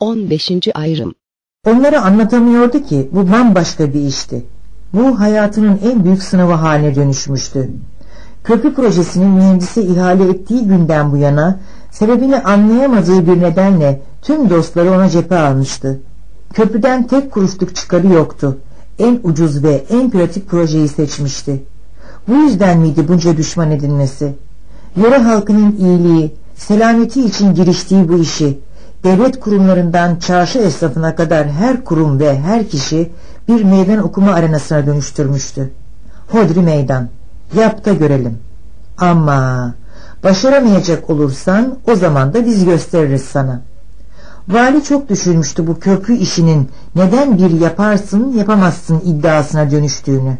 15. Ayrım Onları anlatamıyordu ki bu bambaşka bir işti. Bu hayatının en büyük sınavı haline dönüşmüştü. Köprü projesinin mühendisi ihale ettiği günden bu yana sebebini anlayamadığı bir nedenle tüm dostları ona cephe almıştı. Köprüden tek kuruşluk çıkarı yoktu. En ucuz ve en pratik projeyi seçmişti. Bu yüzden miydi bunca düşman edilmesi? Yöre halkının iyiliği, selameti için giriştiği bu işi, devlet kurumlarından çarşı esnafına kadar her kurum ve her kişi bir meydan okuma arenasına dönüştürmüştü. Hodri meydan, yap da görelim. Ama başaramayacak olursan o zaman da biz gösteririz sana. Vali çok düşünmüştü bu köprü işinin neden bir yaparsın yapamazsın iddiasına dönüştüğünü.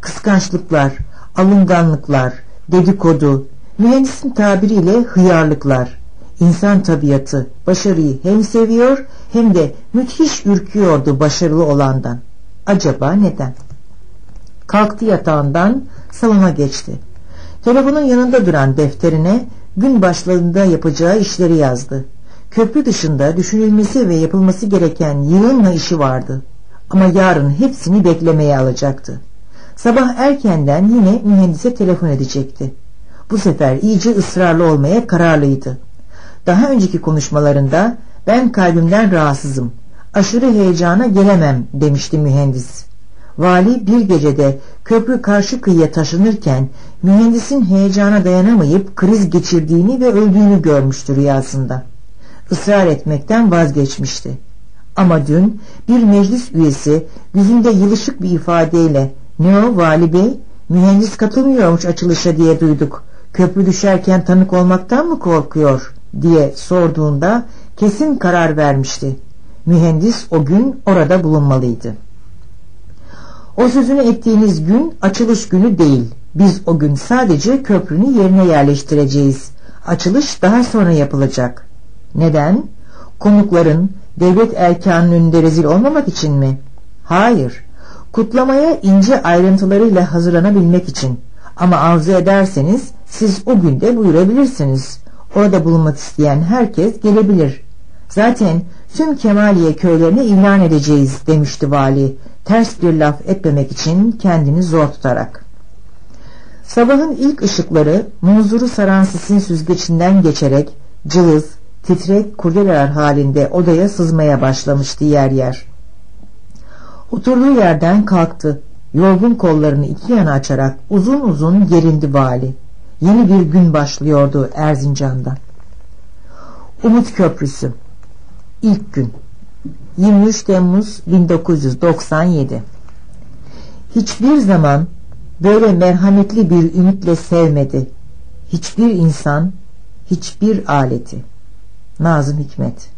Kıskançlıklar, alınganlıklar, dedikodu, mühendisin tabiriyle hıyarlıklar, insan tabiatı başarıyı hem seviyor hem de müthiş ürküyordu başarılı olandan. Acaba neden? Kalktı yatağından salona geçti. Telefonun yanında duran defterine gün başlarında yapacağı işleri yazdı. Köprü dışında düşünülmesi ve yapılması gereken yığınla işi vardı. Ama yarın hepsini beklemeye alacaktı. Sabah erkenden yine mühendise telefon edecekti. Bu sefer iyice ısrarlı olmaya kararlıydı. Daha önceki konuşmalarında ben kalbimden rahatsızım, aşırı heyecana gelemem demişti mühendis. Vali bir gecede köprü karşı kıyıya taşınırken mühendisin heyecana dayanamayıp kriz geçirdiğini ve öldüğünü görmüştü rüyasında. Israr etmekten vazgeçmişti. Ama dün bir meclis üyesi yüzünde yılışık bir ifadeyle ''Ne o vali bey, mühendis katılmıyormuş açılışa diye duyduk. Köprü düşerken tanık olmaktan mı korkuyor?'' Diye sorduğunda kesin karar vermişti. Mühendis o gün orada bulunmalıydı. O sözünü ettiğiniz gün açılış günü değil. Biz o gün sadece köprünün yerine yerleştireceğiz. Açılış daha sonra yapılacak. Neden? Konukların devlet erkanının önünde rezil olmamak için mi? Hayır. Kutlamaya ince ayrıntılarıyla hazırlanabilmek için. Ama arzu ederseniz siz o günde buyurabilirsiniz. Orada bulunmak isteyen herkes gelebilir. Zaten tüm Kemaliye köylerine ilan edeceğiz demişti vali. Ters bir laf etmemek için kendini zor tutarak. Sabahın ilk ışıkları munzuru saran sisin süzgecinden geçerek cılız, titrek kurdeleler halinde odaya sızmaya başlamıştı yer yer. Oturduğu yerden kalktı. Yorgun kollarını iki yana açarak uzun uzun gerindi vali. Yeni bir gün başlıyordu Erzincan'da. Umut Köprüsü İlk gün 23 Temmuz 1997 Hiçbir zaman böyle merhametli bir ümitle sevmedi. Hiçbir insan, hiçbir aleti. Nazım Hikmet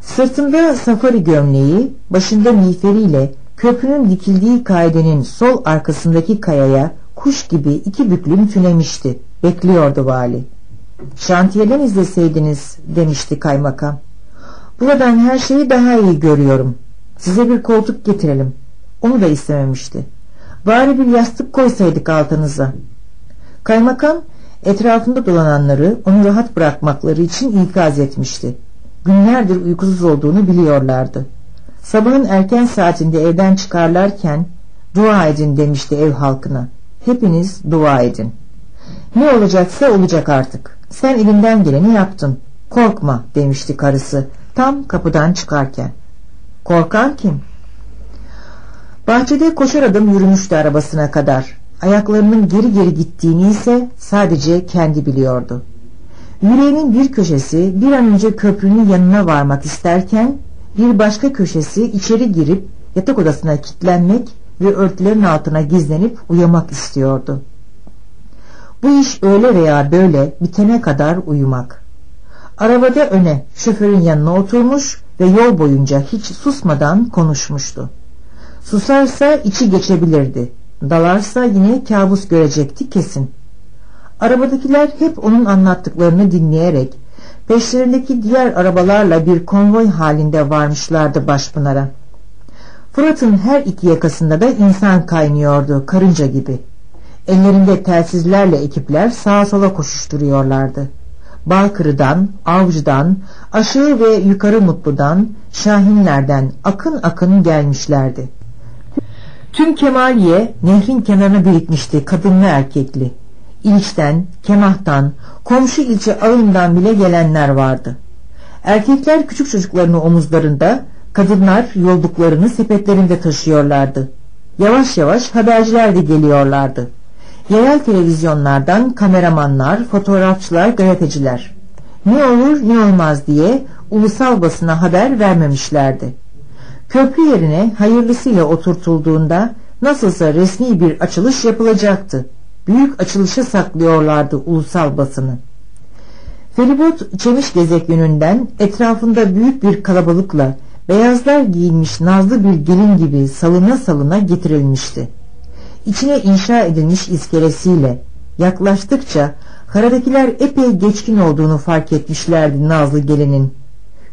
Sırtında safari gömleği, başında miğferiyle köprünün dikildiği kaidenin sol arkasındaki kayaya kuş gibi iki büklüm tünemişti. Bekliyordu vali. Şantiyeden izleseydiniz demişti kaymakam. Buradan her şeyi daha iyi görüyorum. Size bir koltuk getirelim. Onu da istememişti. Bari bir yastık koysaydık altınıza. Kaymakam etrafında dolananları onu rahat bırakmakları için ikaz etmişti. Günlerdir uykusuz olduğunu biliyorlardı. Sabahın erken saatinde evden çıkarlarken dua edin demişti ev halkına. Hepiniz dua edin. Ne olacaksa olacak artık. Sen elinden geleni yaptın. Korkma demişti karısı tam kapıdan çıkarken. Korkan kim? Bahçede koşar adım yürümüştü arabasına kadar. Ayaklarının geri geri gittiğini ise sadece kendi biliyordu. Yüreğinin bir köşesi bir an önce köprünün yanına varmak isterken bir başka köşesi içeri girip yatak odasına kilitlenmek ve örtülerin altına gizlenip uyumak istiyordu. Bu iş öyle veya böyle bitene kadar uyumak. Arabada öne şoförün yanına oturmuş ve yol boyunca hiç susmadan konuşmuştu. Susarsa içi geçebilirdi. Dalarsa yine kabus görecekti kesin. Arabadakiler hep onun anlattıklarını dinleyerek peşlerindeki diğer arabalarla bir konvoy halinde varmışlardı Başpınar'a. Fırat'ın her iki yakasında da insan kaynıyordu karınca gibi. Ellerinde telsizlerle ekipler sağa sola koşuşturuyorlardı. Balkırı'dan, Avcı'dan, aşağı ve yukarı Mutlu'dan, Şahinler'den akın akın gelmişlerdi. Tüm Kemaliye nehrin kenarına birikmişti kadın ve erkekli. İlçten, Kemah'tan, komşu ilçe ağından bile gelenler vardı. Erkekler küçük çocuklarını omuzlarında, kadınlar yolduklarını sepetlerinde taşıyorlardı. Yavaş yavaş haberciler de geliyorlardı. Yerel televizyonlardan kameramanlar, fotoğrafçılar, gazeteciler. Ne olur ne olmaz diye ulusal basına haber vermemişlerdi. Köprü yerine hayırlısıyla oturtulduğunda nasılsa resmi bir açılış yapılacaktı. Büyük açılışa saklıyorlardı ulusal basını. Feribot Çemiş Gezek yönünden etrafında büyük bir kalabalıkla beyazlar giyinmiş nazlı bir gelin gibi salına salına getirilmişti. İçine inşa edilmiş iskelesiyle yaklaştıkça karadakiler epey geçkin olduğunu fark etmişlerdi nazlı gelinin.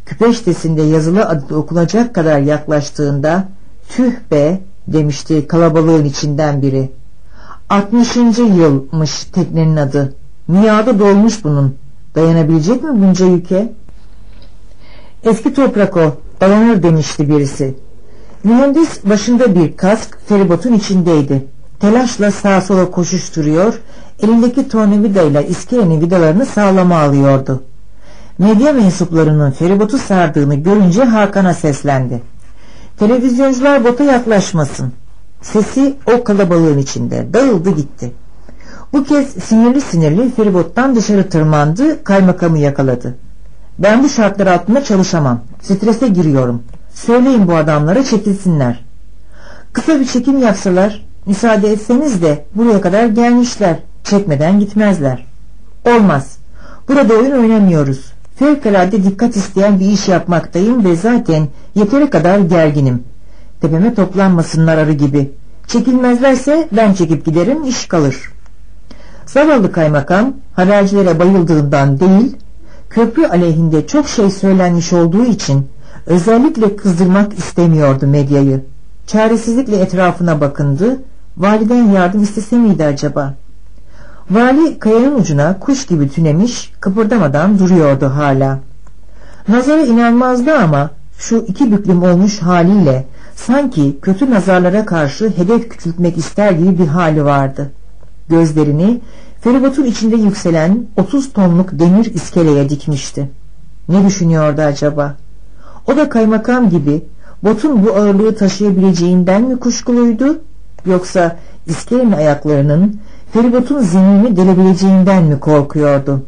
Küpeştesinde yazılı adı okunacak kadar yaklaştığında tüh be demişti kalabalığın içinden biri. 60. yılmış teknenin adı. Miadı dolmuş bunun. Dayanabilecek mi bunca yüke? Eski toprak o. Dayanır demişti birisi. Mühendis başında bir kask feribotun içindeydi. Telaşla sağa sola koşuşturuyor, elindeki tornavidayla iskelenin vidalarını sağlama alıyordu. Medya mensuplarının feribotu sardığını görünce Hakan'a seslendi. Televizyoncular bota yaklaşmasın. Sesi o kalabalığın içinde dağıldı gitti. Bu kez sinirli sinirli feribottan dışarı tırmandı, kaymakamı yakaladı. Ben bu şartlar altında çalışamam. Strese giriyorum. Söyleyin bu adamlara çekilsinler. Kısa bir çekim yapsalar, müsaade etseniz de buraya kadar gelmişler. Çekmeden gitmezler. Olmaz. Burada oyun oynamıyoruz. Fevkalade dikkat isteyen bir iş yapmaktayım ve zaten yeteri kadar gerginim. Tepeme toplanmasınlar arı gibi. Çekilmezlerse ben çekip giderim iş kalır. Zavallı kaymakam habercilere bayıldığından değil, köprü aleyhinde çok şey söylenmiş olduğu için özellikle kızdırmak istemiyordu medyayı. Çaresizlikle etrafına bakındı, validen yardım istese miydi acaba? Vali kayanın ucuna kuş gibi tünemiş, kıpırdamadan duruyordu hala. Nazara inanmazdı ama şu iki büklüm olmuş haliyle sanki kötü nazarlara karşı hedef küçültmek ister gibi bir hali vardı. Gözlerini feribotun içinde yükselen 30 tonluk demir iskeleye dikmişti. Ne düşünüyordu acaba? O da kaymakam gibi botun bu ağırlığı taşıyabileceğinden mi kuşkuluydu? Yoksa iskelenin ayaklarının feribotun zeminini delebileceğinden mi korkuyordu?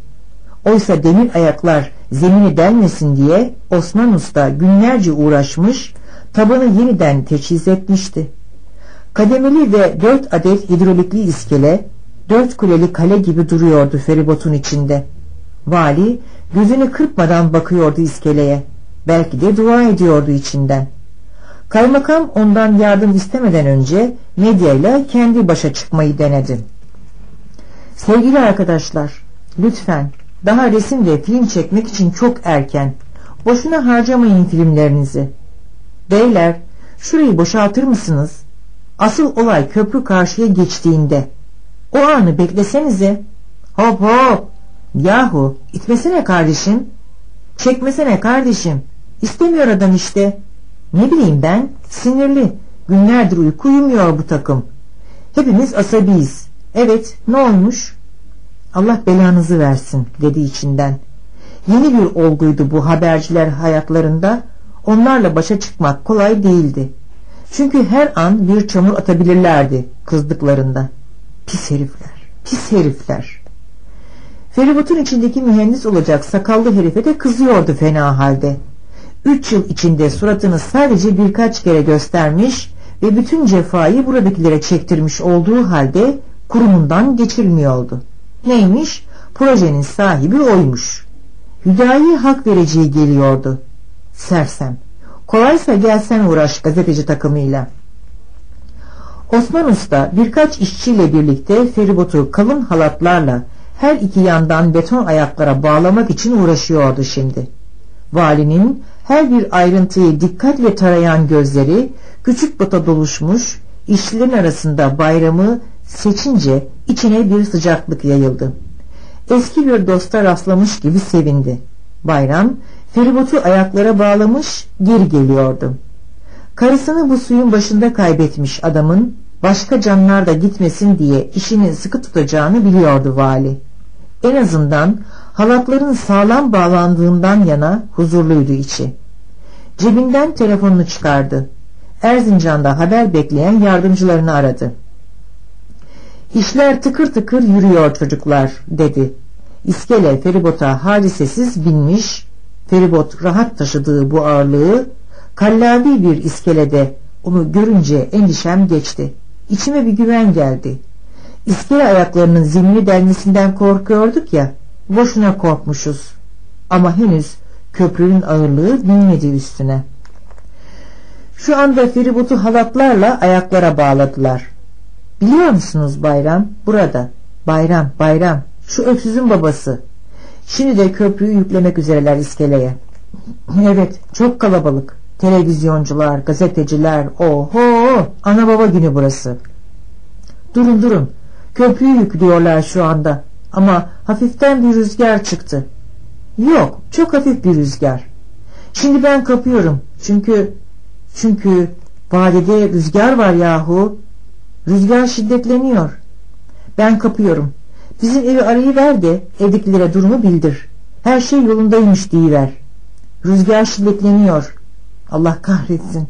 Oysa demir ayaklar zemini delmesin diye Osman Usta günlerce uğraşmış, tabanı yeniden teçhiz etmişti. Kademeli ve dört adet hidrolikli iskele, dört kuleli kale gibi duruyordu feribotun içinde. Vali gözünü kırpmadan bakıyordu iskeleye. Belki de dua ediyordu içinden. Kaymakam ondan yardım istemeden önce medyayla kendi başa çıkmayı denedi. Sevgili arkadaşlar, lütfen daha resim ve film çekmek için çok erken. Boşuna harcamayın filmlerinizi. Beyler, şurayı boşaltır mısınız? Asıl olay köprü karşıya geçtiğinde. O anı beklesenize. Hop hop. Yahu, itmesene kardeşim. Çekmesene kardeşim. İstemiyor adam işte. Ne bileyim ben, sinirli. Günlerdir uyku uyumuyor bu takım. Hepimiz asabiyiz. Evet, ne olmuş? Allah belanızı versin dedi içinden. Yeni bir olguydu bu haberciler hayatlarında. Onlarla başa çıkmak kolay değildi. Çünkü her an bir çamur atabilirlerdi kızdıklarında. Pis herifler, pis herifler. Feribotun içindeki mühendis olacak sakallı herife de kızıyordu fena halde. Üç yıl içinde suratını sadece birkaç kere göstermiş ve bütün cefayı buradakilere çektirmiş olduğu halde kurumundan geçirmiyordu. Neymiş? Projenin sahibi oymuş. Hüdayi hak vereceği geliyordu. Sersem. Kolaysa gelsen uğraş gazeteci takımıyla. Osman Usta birkaç işçiyle birlikte feribotu kalın halatlarla her iki yandan beton ayaklara bağlamak için uğraşıyordu şimdi. Valinin her bir ayrıntıyı dikkatle tarayan gözleri küçük bota doluşmuş, işçilerin arasında bayramı seçince içine bir sıcaklık yayıldı. Eski bir dosta rastlamış gibi sevindi. Bayram feribotu ayaklara bağlamış geri geliyordu. Karısını bu suyun başında kaybetmiş adamın başka canlar da gitmesin diye işini sıkı tutacağını biliyordu vali. En azından halatların sağlam bağlandığından yana huzurluydu içi. Cebinden telefonunu çıkardı. Erzincan'da haber bekleyen yardımcılarını aradı. İşler tıkır tıkır yürüyor çocuklar dedi. İskele feribota hadisesiz binmiş, feribot rahat taşıdığı bu ağırlığı kallavi bir iskelede onu görünce endişem geçti. İçime bir güven geldi. İskele ayaklarının zimni delmesinden korkuyorduk ya, boşuna korkmuşuz. Ama henüz köprünün ağırlığı binmedi üstüne. Şu anda feribotu halatlarla ayaklara bağladılar. Biliyor musunuz Bayram? Burada. Bayram, Bayram. Şu öksüzün babası. Şimdi de köprüyü yüklemek üzereler iskeleye. Evet, çok kalabalık. Televizyoncular, gazeteciler, oho, ana baba günü burası. Durun durun, köprüyü yüklüyorlar şu anda. Ama hafiften bir rüzgar çıktı. Yok, çok hafif bir rüzgar. Şimdi ben kapıyorum. Çünkü, çünkü vadede rüzgar var yahu. Rüzgar şiddetleniyor. Ben kapıyorum. Bizim evi arayıver de evdekilere durumu bildir. Her şey yolundaymış deyiver. Rüzgar şiddetleniyor. Allah kahretsin.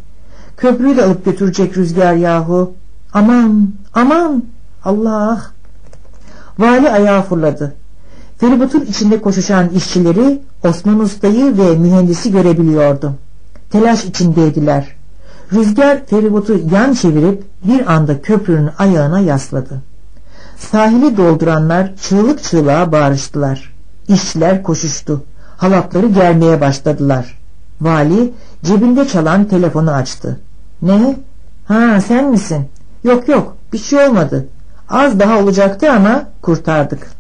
Köprüyü de alıp götürecek rüzgar yahu. Aman, aman, Allah. Vali ayağa fırladı. Feribotun içinde koşuşan işçileri Osman Usta'yı ve mühendisi görebiliyordu. Telaş içindeydiler. Rüzgar feribotu yan çevirip bir anda köprünün ayağına yasladı. Sahili dolduranlar çığlık çığlığa bağırıştılar. İşçiler koşuştu. Halatları germeye başladılar. Vali cebinde çalan telefonu açtı. Ne? Ha sen misin? Yok yok bir şey olmadı. Az daha olacaktı ama kurtardık.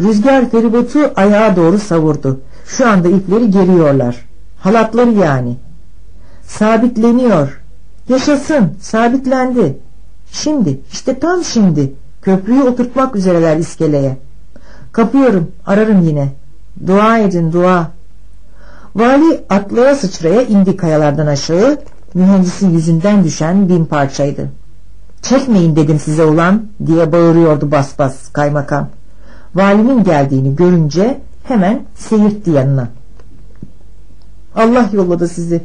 Rüzgar feribotu ayağa doğru savurdu. Şu anda ipleri geriyorlar. Halatları yani. Sabitleniyor. Yaşasın, sabitlendi. Şimdi, işte tam şimdi köprüyü oturtmak üzereler iskeleye. Kapıyorum, ararım yine. Dua edin, dua. Vali atlaya sıçraya indi kayalardan aşağı, mühendisin yüzünden düşen bin parçaydı. Çekmeyin dedim size ulan diye bağırıyordu bas bas kaymakam. Valinin geldiğini görünce hemen seyirtti yanına. Allah yolladı sizi.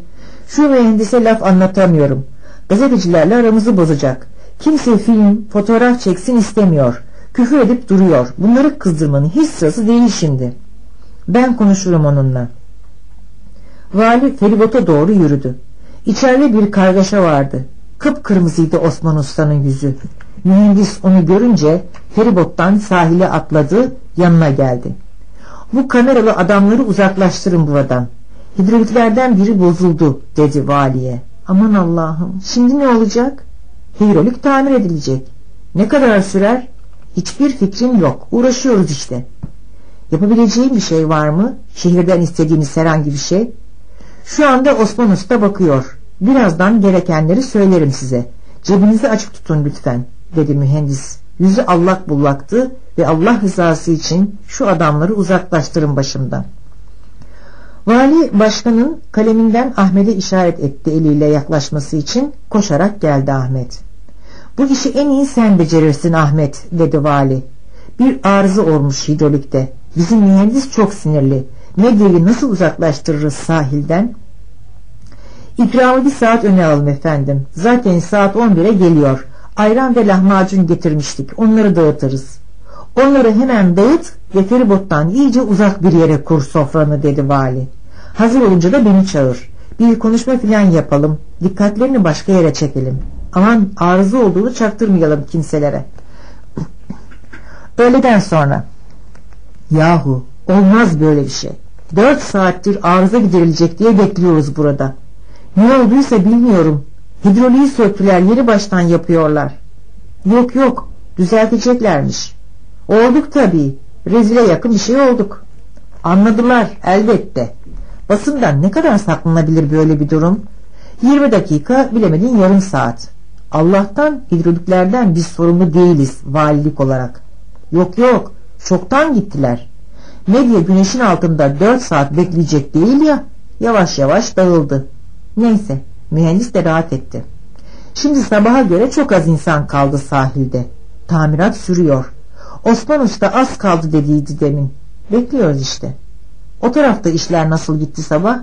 Şu mühendise laf anlatamıyorum. Gazetecilerle aramızı bozacak. Kimse film, fotoğraf çeksin istemiyor. Küfür edip duruyor. Bunları kızdırmanın hiç sırası değil şimdi. Ben konuşurum onunla. Vali feribota doğru yürüdü. İçeride bir kargaşa vardı. Kıpkırmızıydı Osman Usta'nın yüzü. Mühendis onu görünce feribottan sahile atladı, yanına geldi. Bu kameralı adamları uzaklaştırın buradan. Hidroliklerden biri bozuldu dedi valiye. Aman Allah'ım şimdi ne olacak? Hidrolik tamir edilecek. Ne kadar sürer? Hiçbir fikrim yok. Uğraşıyoruz işte. Yapabileceğim bir şey var mı? Şehirden istediğiniz herhangi bir şey? Şu anda Osman Usta bakıyor. Birazdan gerekenleri söylerim size. Cebinizi açık tutun lütfen dedi mühendis. Yüzü allak bullaktı ve Allah rızası için şu adamları uzaklaştırın başımdan. Vali başkanın kaleminden Ahmet'e işaret etti eliyle yaklaşması için koşarak geldi Ahmet. Bu işi en iyi sen becerirsin Ahmet dedi vali. Bir arıza olmuş hidrolikte. Bizim mühendis çok sinirli. Medyayı nasıl uzaklaştırırız sahilden? İkramı bir saat öne alın efendim. Zaten saat 11'e geliyor. Ayran ve lahmacun getirmiştik. Onları dağıtırız. Onları hemen dağıt ve feribottan iyice uzak bir yere kur sofranı dedi vali. Hazır olunca da beni çağır. Bir konuşma filan yapalım. Dikkatlerini başka yere çekelim. Aman arıza olduğunu çaktırmayalım kimselere. Öğleden sonra. Yahu olmaz böyle bir şey. Dört saattir arıza giderilecek diye bekliyoruz burada. Ne olduysa bilmiyorum. Hidroliği söktüler yeni baştan yapıyorlar. Yok yok düzelteceklermiş. Olduk tabii. Rezile yakın bir şey olduk. Anladılar elbette. Basından ne kadar saklanabilir böyle bir durum? 20 dakika bilemedin yarım saat. Allah'tan hidroliklerden biz sorumlu değiliz valilik olarak. Yok yok Çoktan gittiler. Medya güneşin altında dört saat bekleyecek değil ya. Yavaş yavaş dağıldı. Neyse mühendis de rahat etti. Şimdi sabaha göre çok az insan kaldı sahilde. Tamirat sürüyor. Osman Usta az kaldı dediydi demin. Bekliyoruz işte. O tarafta işler nasıl gitti sabah?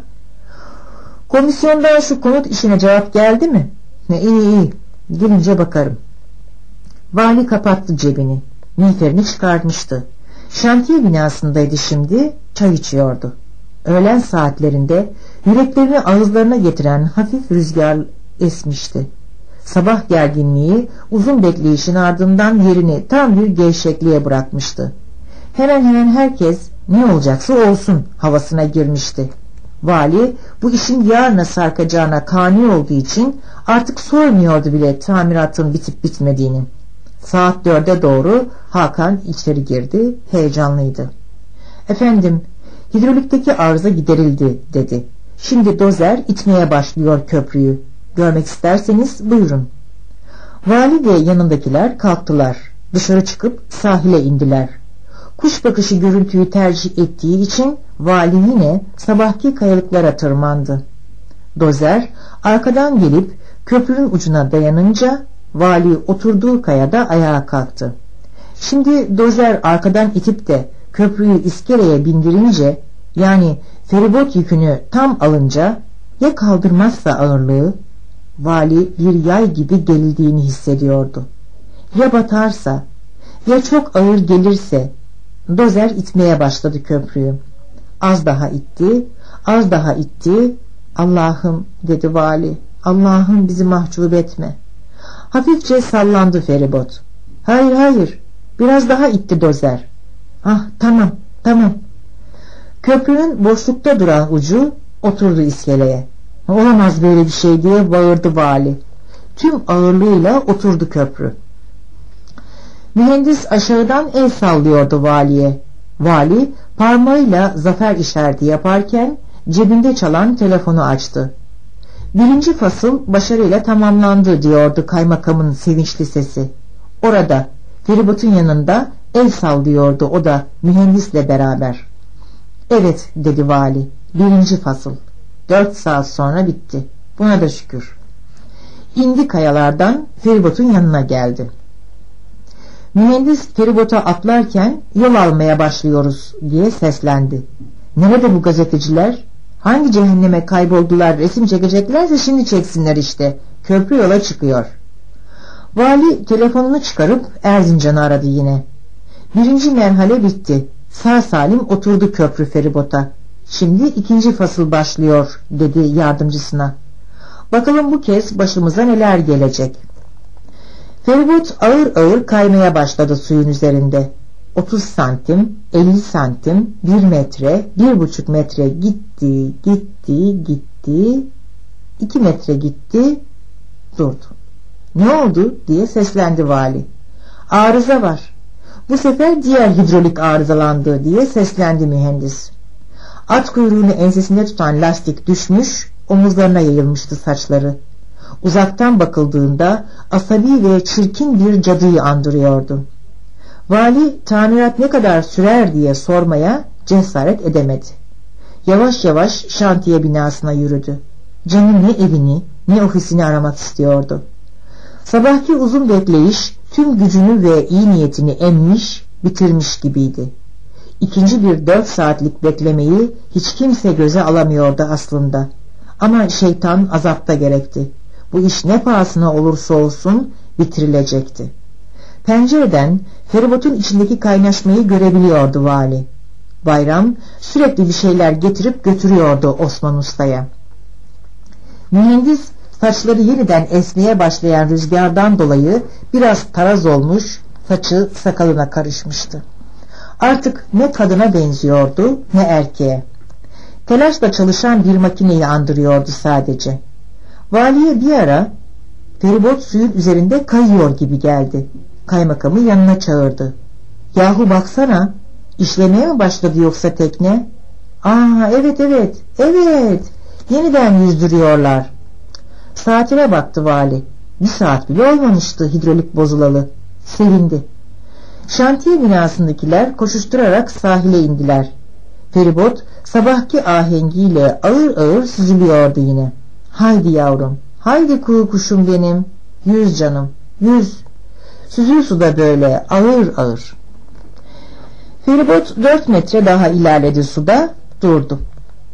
Komisyondan şu konut işine cevap geldi mi? Ne iyi iyi. Gelince bakarım. Vali kapattı cebini. Miğferini çıkartmıştı. Şantiye binasındaydı şimdi, çay içiyordu. Öğlen saatlerinde yüreklerini ağızlarına getiren hafif rüzgar esmişti. Sabah gerginliği uzun bekleyişin ardından yerini tam bir gevşekliğe bırakmıştı. Hemen hemen herkes ne olacaksa olsun havasına girmişti. Vali bu işin yarına sarkacağına kani olduğu için artık sormuyordu bile tamiratın bitip bitmediğini. Saat dörde doğru Hakan içeri girdi, heyecanlıydı. Efendim, hidrolikteki arıza giderildi dedi. Şimdi dozer itmeye başlıyor köprüyü. Görmek isterseniz buyurun. Vali ve yanındakiler kalktılar. Dışarı çıkıp sahile indiler. Kuş bakışı görüntüyü tercih ettiği için vali yine sabahki kayalıklara tırmandı. Dozer arkadan gelip köprünün ucuna dayanınca vali oturduğu kayada ayağa kalktı. Şimdi dozer arkadan itip de köprüyü iskeleye bindirince yani feribot yükünü tam alınca ya kaldırmazsa ağırlığı vali bir yay gibi geldiğini hissediyordu. Ya batarsa ya çok ağır gelirse dozer itmeye başladı köprüyü. Az daha itti, az daha itti. Allah'ım dedi vali, Allah'ım bizi mahcup etme. Hafifçe sallandı feribot. Hayır hayır, biraz daha itti dozer. Ah tamam, tamam. Köprünün boşlukta duran ucu oturdu iskeleye. Olamaz böyle bir şey diye bağırdı vali. Tüm ağırlığıyla oturdu köprü. Mühendis aşağıdan el sallıyordu valiye. Vali parmağıyla zafer işareti yaparken cebinde çalan telefonu açtı. Birinci fasıl başarıyla tamamlandı diyordu kaymakamın sevinçli sesi. Orada feribotun yanında el sallıyordu o da mühendisle beraber. Evet dedi vali birinci fasıl. Dört saat sonra bitti. Buna da şükür. İndi kayalardan feribotun yanına geldi. Mühendis feribota atlarken yol almaya başlıyoruz diye seslendi. Nerede bu gazeteciler? Hangi cehenneme kayboldular resim çekeceklerse şimdi çeksinler işte. Köprü yola çıkıyor. Vali telefonunu çıkarıp Erzincan'ı aradı yine. Birinci merhale bitti. Sağ salim oturdu köprü feribota. Şimdi ikinci fasıl başlıyor dedi yardımcısına. Bakalım bu kez başımıza neler gelecek. Feribot ağır ağır kaymaya başladı suyun üzerinde. 30 santim, 50 santim, 1 metre, 1,5 metre gitti, gitti, gitti, 2 metre gitti, durdu. Ne oldu diye seslendi vali. Arıza var. Bu sefer diğer hidrolik arızalandı diye seslendi mühendis. At kuyruğunu ensesinde tutan lastik düşmüş, omuzlarına yayılmıştı saçları. Uzaktan bakıldığında asabi ve çirkin bir cadıyı andırıyordu. Vali tamirat ne kadar sürer diye sormaya cesaret edemedi. Yavaş yavaş şantiye binasına yürüdü. Canı ne evini ne ofisini aramak istiyordu. Sabahki uzun bekleyiş tüm gücünü ve iyi niyetini emmiş, bitirmiş gibiydi. İkinci bir dört saatlik beklemeyi hiç kimse göze alamıyordu aslında. Ama şeytan azapta gerekti. Bu iş ne pahasına olursa olsun bitirilecekti. Pencereden feribotun içindeki kaynaşmayı görebiliyordu vali. Bayram sürekli bir şeyler getirip götürüyordu Osman Usta'ya. Mühendis saçları yeniden esmeye başlayan rüzgardan dolayı biraz taraz olmuş, saçı sakalına karışmıştı. Artık ne kadına benziyordu ne erkeğe. Telaşla çalışan bir makineyi andırıyordu sadece. Valiye bir ara feribot suyun üzerinde kayıyor gibi geldi. Kaymakamı yanına çağırdı. Yahu baksana işlemeye mi başladı yoksa tekne? Aa evet evet evet yeniden yüzdürüyorlar. Saatine baktı vali. Bir saat bile olmamıştı hidrolik bozulalı. Sevindi. Şantiye binasındakiler koşuşturarak sahile indiler. Feribot sabahki ahengiyle ağır ağır süzülüyordu yine. Haydi yavrum, haydi kuğu kuşum benim, yüz canım, yüz. Süzül suda böyle ağır ağır. Feribot dört metre daha ilerledi suda, durdu.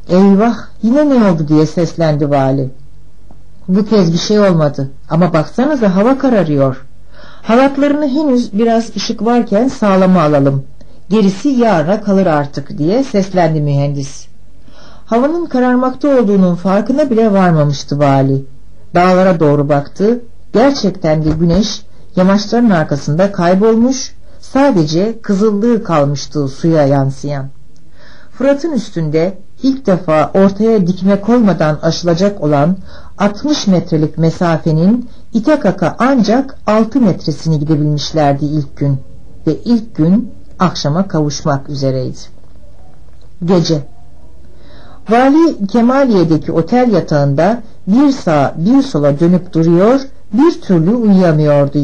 Eyvah yine ne oldu diye seslendi vali. Bu kez bir şey olmadı ama baksanıza hava kararıyor. Halatlarını henüz biraz ışık varken sağlama alalım. Gerisi yarına kalır artık diye seslendi mühendis. Havanın kararmakta olduğunun farkına bile varmamıştı vali. Dağlara doğru baktı. Gerçekten de güneş yamaçların arkasında kaybolmuş, sadece kızıllığı kalmıştı suya yansıyan. Fırat'ın üstünde ilk defa ortaya dikme koymadan aşılacak olan 60 metrelik mesafenin ite kaka ancak 6 metresini gidebilmişlerdi ilk gün ve ilk gün akşama kavuşmak üzereydi. Gece Vali Kemaliye'deki otel yatağında bir sağa bir sola dönüp duruyor, bir türlü uyuyamıyordu.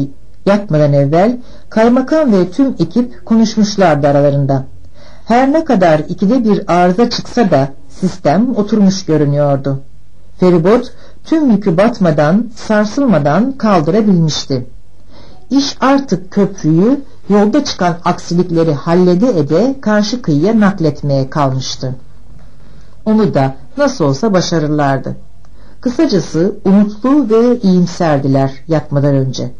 Yatmadan evvel kaymakam ve tüm ekip konuşmuşlardı aralarında. Her ne kadar ikide bir arıza çıksa da sistem oturmuş görünüyordu. Feribot tüm yükü batmadan, sarsılmadan kaldırabilmişti. İş artık köprüyü yolda çıkan aksilikleri hallede ede karşı kıyıya nakletmeye kalmıştı. Onu da nasıl olsa başarırlardı. Kısacası umutlu ve iyimserdiler yatmadan önce.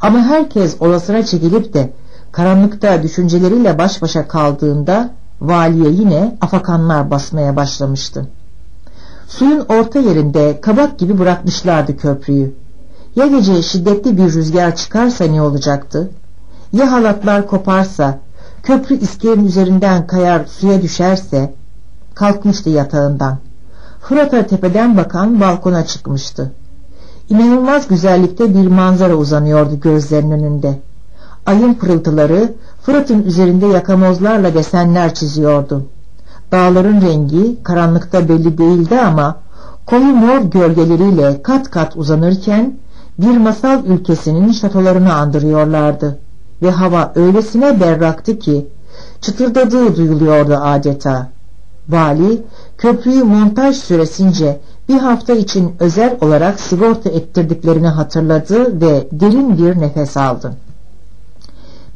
Ama herkes olasına çekilip de karanlıkta düşünceleriyle baş başa kaldığında valiye yine afakanlar basmaya başlamıştı. Suyun orta yerinde kabak gibi bırakmışlardı köprüyü. Ya gece şiddetli bir rüzgar çıkarsa ne olacaktı? Ya halatlar koparsa, köprü iskelenin üzerinden kayar suya düşerse, kalkmıştı yatağından. Fırat'a tepeden bakan balkona çıkmıştı. İnanılmaz güzellikte bir manzara uzanıyordu gözlerinin önünde. Ayın pırıltıları Fırat'ın üzerinde yakamozlarla desenler çiziyordu. Dağların rengi karanlıkta belli değildi ama koyu mor gölgeleriyle kat kat uzanırken bir masal ülkesinin şatolarını andırıyorlardı ve hava öylesine berraktı ki çıtırdadığı duyuluyordu adeta. Vali köprüyü montaj süresince bir hafta için özel olarak sigorta ettirdiklerini hatırladı ve derin bir nefes aldı.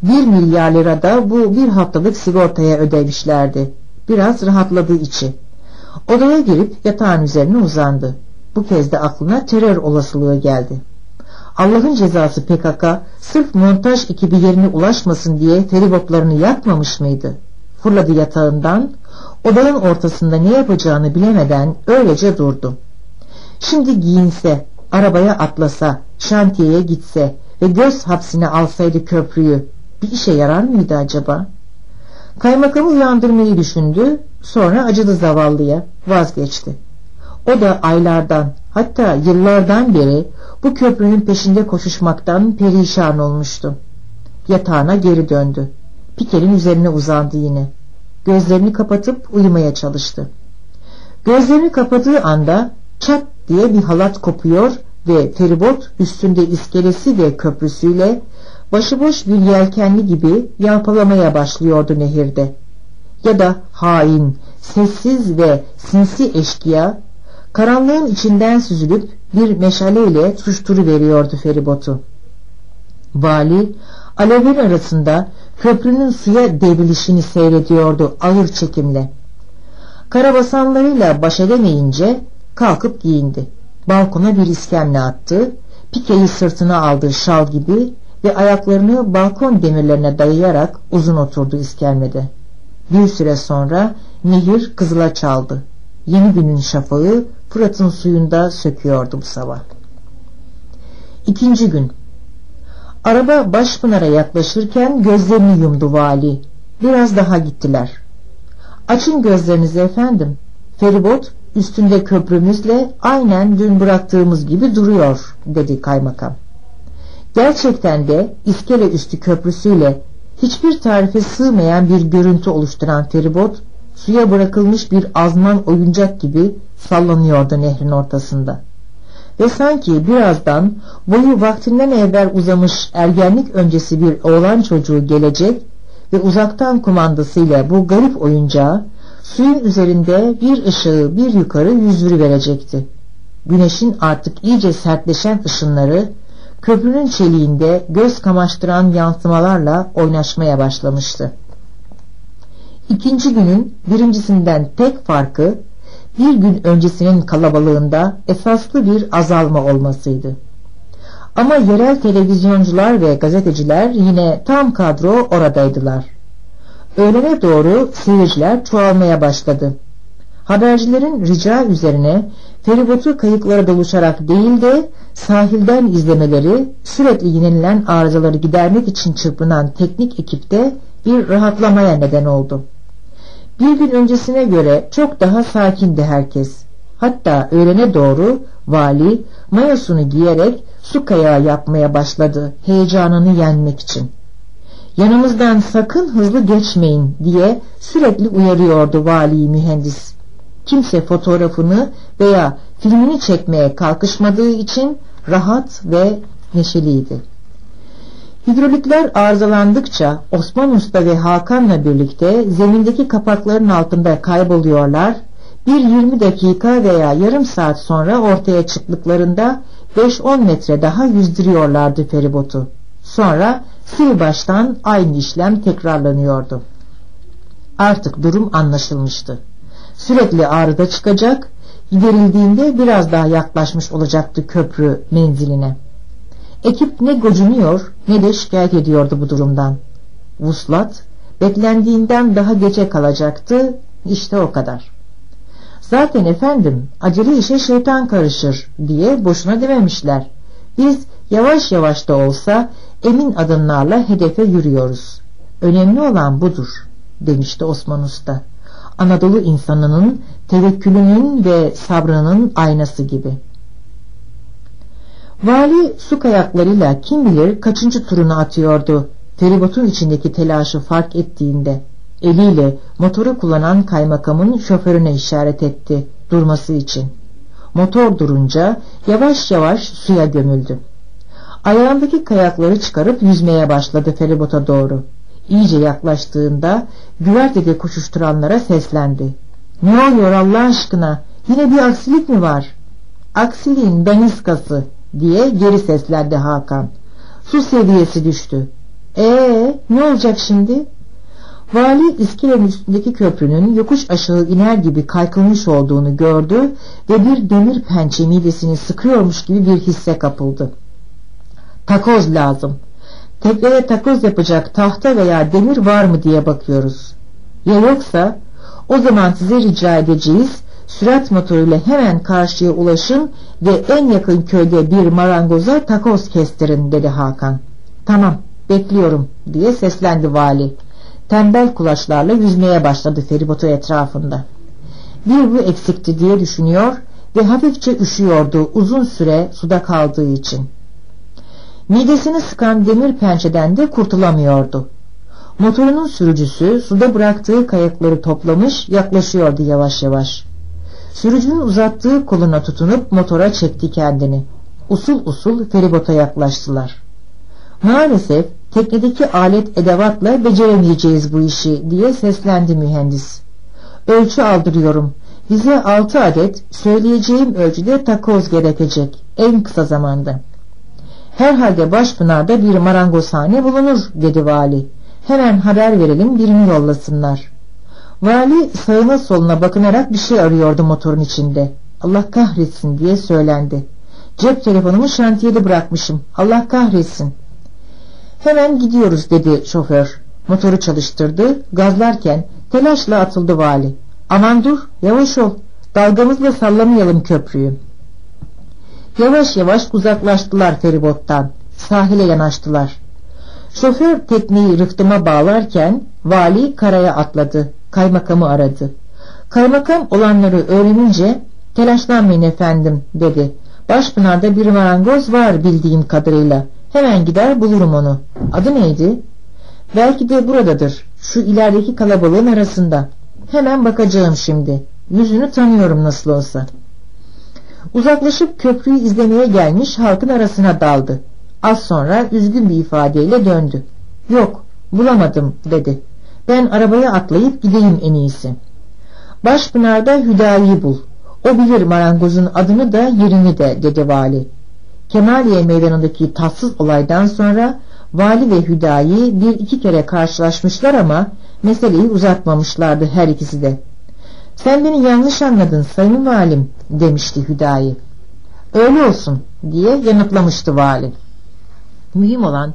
Bir milyar lira da bu bir haftalık sigortaya ödemişlerdi. Biraz rahatladı içi. Odaya girip yatağın üzerine uzandı. Bu kez de aklına terör olasılığı geldi. Allah'ın cezası PKK sırf montaj ekibi yerine ulaşmasın diye feribotlarını yakmamış mıydı? Fırladı yatağından, odanın ortasında ne yapacağını bilemeden öylece durdu. Şimdi giyinse, arabaya atlasa, şantiyeye gitse ve göz hapsine alsaydı köprüyü bir işe yarar mıydı acaba? Kaymakamı uyandırmayı düşündü, sonra acıdı zavallıya, vazgeçti. O da aylardan, hatta yıllardan beri bu köprünün peşinde koşuşmaktan perişan olmuştu. Yatağına geri döndü. Pikelin üzerine uzandı yine. Gözlerini kapatıp uyumaya çalıştı. Gözlerini kapadığı anda çat diye bir halat kopuyor ve feribot üstünde iskelesi ve köprüsüyle başıboş bir yelkenli gibi yalpalamaya başlıyordu nehirde. Ya da hain, sessiz ve sinsi eşkıya karanlığın içinden süzülüp bir meşaleyle tuşturu veriyordu feribotu. Vali alevler arasında köprünün suya devrilişini seyrediyordu ağır çekimle. Karabasanlarıyla baş edemeyince kalkıp giyindi. Balkona bir iskemle attı, pikeyi sırtına aldığı şal gibi ve ayaklarını balkon demirlerine dayayarak uzun oturdu iskemlede. Bir süre sonra nehir kızıla çaldı. Yeni günün şafağı Fırat'ın suyunda söküyordu bu sabah. İkinci gün. Araba Başpınar'a yaklaşırken gözlerini yumdu vali. Biraz daha gittiler. Açın gözlerinizi efendim. Feribot üstünde köprümüzle aynen dün bıraktığımız gibi duruyor dedi kaymakam. Gerçekten de iskele üstü köprüsüyle hiçbir tarife sığmayan bir görüntü oluşturan feribot suya bırakılmış bir azman oyuncak gibi sallanıyordu nehrin ortasında. Ve sanki birazdan boyu vaktinden evvel uzamış ergenlik öncesi bir oğlan çocuğu gelecek ve uzaktan kumandasıyla bu garip oyuncağı suyun üzerinde bir ışığı bir yukarı yüzürü verecekti. Güneşin artık iyice sertleşen ışınları köprünün çeliğinde göz kamaştıran yansımalarla oynaşmaya başlamıştı. İkinci günün birincisinden tek farkı bir gün öncesinin kalabalığında esaslı bir azalma olmasıydı. Ama yerel televizyoncular ve gazeteciler yine tam kadro oradaydılar. Öğlene doğru seyirciler çoğalmaya başladı. Habercilerin rica üzerine feribotu kayıklara doluşarak değil de sahilden izlemeleri sürekli yenilen arızaları gidermek için çırpınan teknik ekipte bir rahatlamaya neden oldu. Bir gün öncesine göre çok daha sakindi herkes. Hatta öğlene doğru vali mayosunu giyerek su kayağı yapmaya başladı heyecanını yenmek için. Yanımızdan sakın hızlı geçmeyin diye sürekli uyarıyordu vali mühendis. Kimse fotoğrafını veya filmini çekmeye kalkışmadığı için rahat ve neşeliydi. Hidrolikler arızalandıkça Osman Usta ve Hakan'la birlikte zemindeki kapakların altında kayboluyorlar, bir 20 dakika veya yarım saat sonra ortaya çıktıklarında 5-10 metre daha yüzdürüyorlardı feribotu. Sonra sil baştan aynı işlem tekrarlanıyordu. Artık durum anlaşılmıştı. Sürekli ağrıda çıkacak, giderildiğinde biraz daha yaklaşmış olacaktı köprü menziline. Ekip ne gocunuyor ne de şikayet ediyordu bu durumdan. Vuslat beklendiğinden daha gece kalacaktı işte o kadar. Zaten efendim acele işe şeytan karışır diye boşuna dememişler. Biz yavaş yavaş da olsa emin adımlarla hedefe yürüyoruz. Önemli olan budur demişti Osman Usta. Anadolu insanının tevekkülünün ve sabrının aynası gibi.'' Vali su kayaklarıyla kim bilir kaçıncı turunu atıyordu. Feribotun içindeki telaşı fark ettiğinde eliyle motoru kullanan kaymakamın şoförüne işaret etti durması için. Motor durunca yavaş yavaş suya gömüldü. Ayağındaki kayakları çıkarıp yüzmeye başladı feribota doğru. İyice yaklaştığında güvertede koşuşturanlara seslendi. Ne oluyor Allah aşkına? Yine bir aksilik mi var? Aksiliğin daniskası diye geri seslendi Hakan. Su seviyesi düştü. Ee, ne olacak şimdi? Vali iskelenin üstündeki köprünün yokuş aşağı iner gibi kaykılmış olduğunu gördü ve bir demir pençe midesini sıkıyormuş gibi bir hisse kapıldı. Takoz lazım. Tekneye takoz yapacak tahta veya demir var mı diye bakıyoruz. Ya yoksa o zaman size rica edeceğiz sürat motoruyla hemen karşıya ulaşın ve en yakın köyde bir marangoza takoz kestirin dedi Hakan. Tamam bekliyorum diye seslendi vali. Tembel kulaçlarla yüzmeye başladı feribotu etrafında. Bir bu eksikti diye düşünüyor ve hafifçe üşüyordu uzun süre suda kaldığı için. Midesini sıkan demir pençeden de kurtulamıyordu. Motorunun sürücüsü suda bıraktığı kayıkları toplamış yaklaşıyordu yavaş yavaş. Sürücünün uzattığı koluna tutunup motora çekti kendini. Usul usul feribota yaklaştılar. Maalesef teknedeki alet edevatla beceremeyeceğiz bu işi diye seslendi mühendis. Ölçü aldırıyorum. Bize altı adet söyleyeceğim ölçüde takoz gerekecek en kısa zamanda. Herhalde Başpınar'da bir marangozhane bulunur dedi vali. Hemen haber verelim birini yollasınlar. Vali sağına soluna bakınarak bir şey arıyordu motorun içinde. Allah kahretsin diye söylendi. Cep telefonumu şantiyede bırakmışım. Allah kahretsin. Hemen gidiyoruz dedi şoför. Motoru çalıştırdı. Gazlarken telaşla atıldı vali. Aman dur yavaş ol. Dalgamızla sallamayalım köprüyü. Yavaş yavaş uzaklaştılar feribottan. Sahile yanaştılar. Şoför tekneyi rıhtıma bağlarken vali karaya atladı kaymakamı aradı. Kaymakam olanları öğrenince telaşlanmayın efendim dedi. Başpınar'da bir marangoz var bildiğim kadarıyla. Hemen gider bulurum onu. Adı neydi? Belki de buradadır. Şu ilerideki kalabalığın arasında. Hemen bakacağım şimdi. Yüzünü tanıyorum nasıl olsa. Uzaklaşıp köprüyü izlemeye gelmiş halkın arasına daldı. Az sonra üzgün bir ifadeyle döndü. Yok bulamadım dedi. Ben arabaya atlayıp gideyim en iyisi. Başpınar'da Hüdayi'yi bul. O bilir marangozun adını da yerini de dedi vali. Kemaliye meydanındaki tatsız olaydan sonra vali ve Hüdayi bir iki kere karşılaşmışlar ama meseleyi uzatmamışlardı her ikisi de. Sen beni yanlış anladın sayın valim demişti Hüdayi. Öyle olsun diye yanıtlamıştı vali. Mühim olan